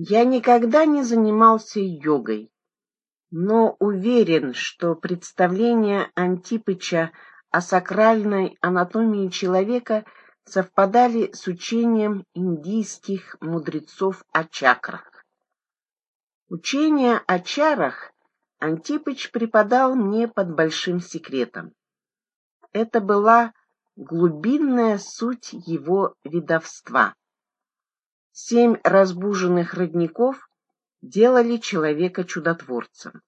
Я никогда не занимался йогой, но уверен, что представления Антипыча о сакральной анатомии человека совпадали с учением индийских мудрецов о чакрах. Учение о чарах Антипыч преподал мне под большим секретом. Это была глубинная суть его видовства. Семь разбуженных родников делали человека чудотворцем.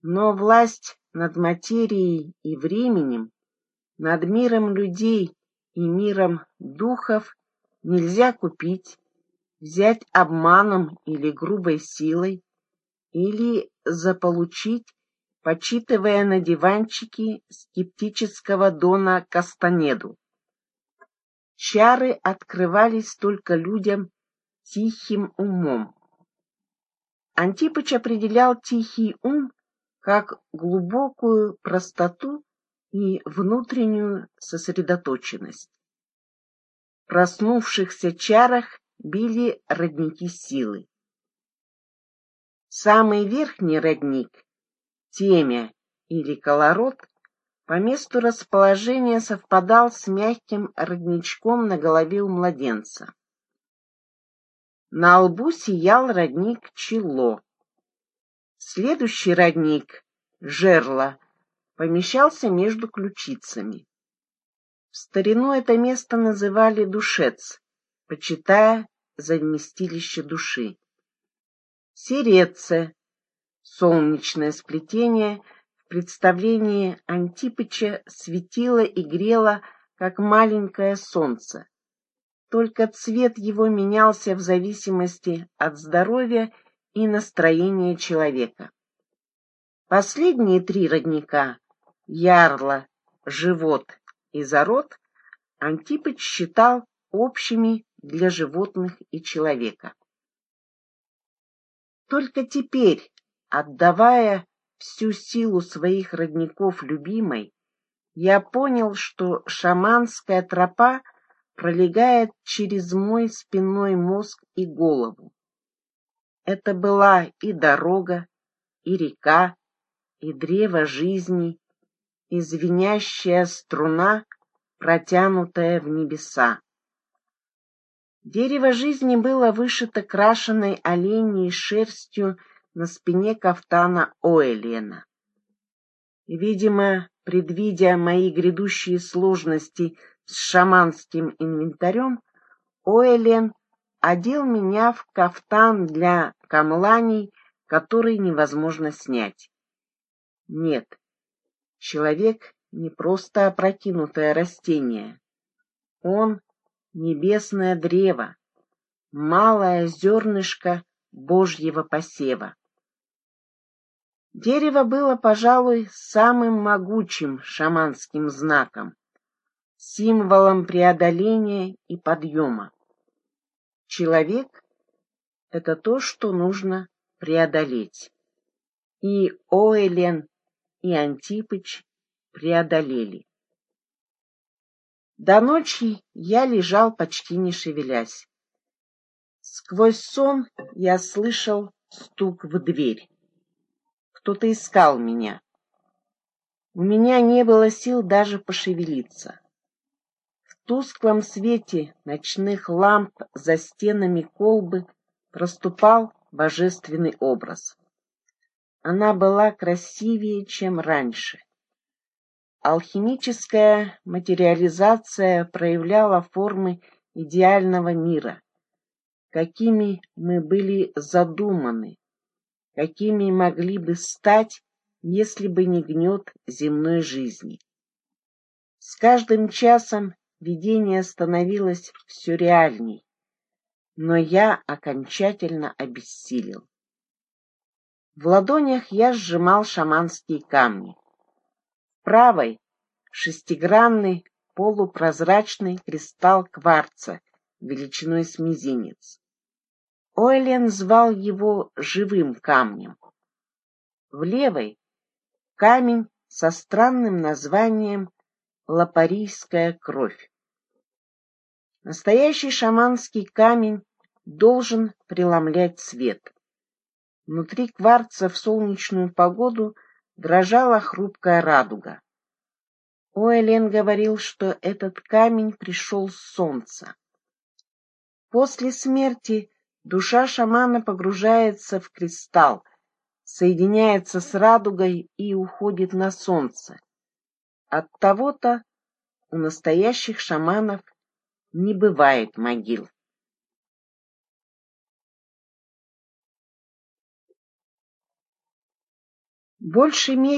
Но власть над материей и временем, над миром людей и миром духов нельзя купить, взять обманом или грубой силой, или заполучить, почитывая на диванчике скептического Дона Кастанеду. Чары открывались только людям тихим умом. Антипыч определял тихий ум как глубокую простоту и внутреннюю сосредоточенность. В проснувшихся чарах били родники силы. Самый верхний родник, темя или колород, по месту расположения совпадал с мягким родничком на голове у младенца. На лбу сиял родник чело. Следующий родник, жерло, помещался между ключицами. В старину это место называли душец, почитая за вместилище души. Сереце, солнечное сплетение — представлении Антипыча светило и грело, как маленькое солнце. Только цвет его менялся в зависимости от здоровья и настроения человека. Последние три родника — ярло, живот и зарод — Антипыч считал общими для животных и человека. Только теперь, отдавая всю силу своих родников любимой, я понял, что шаманская тропа пролегает через мой спинной мозг и голову. Это была и дорога, и река, и древо жизни, и звенящая струна, протянутая в небеса. Дерево жизни было вышито крашеной оленей шерстью на спине кафтана Оэлена. Видимо, предвидя мои грядущие сложности с шаманским инвентарем, Оэлен одел меня в кафтан для камланий, который невозможно снять. Нет, человек не просто опрокинутое растение. Он — небесное древо, малое зернышко Божьего посева. Дерево было, пожалуй, самым могучим шаманским знаком, символом преодоления и подъема. Человек — это то, что нужно преодолеть. И Оэлен, и Антипыч преодолели. До ночи я лежал почти не шевелясь. Сквозь сон я слышал стук в дверь. Кто-то искал меня. У меня не было сил даже пошевелиться. В тусклом свете ночных ламп за стенами колбы проступал божественный образ. Она была красивее, чем раньше. Алхимическая материализация проявляла формы идеального мира, какими мы были задуманы, какими могли бы стать, если бы не гнет земной жизни. С каждым часом видение становилось все реальней, но я окончательно обессилел. В ладонях я сжимал шаманские камни. В правой — шестигранный полупрозрачный кристалл кварца величиной с мизинец. Ойлен звал его живым камнем. В левой — камень со странным названием лапарийская кровь. Настоящий шаманский камень должен преломлять свет. Внутри кварца в солнечную погоду дрожала хрупкая радуга. Оэлен говорил, что этот камень пришел с солнца. После смерти душа шамана погружается в кристалл, соединяется с радугой и уходит на солнце. От того-то у настоящих шаманов не бывает могил. Больше месяца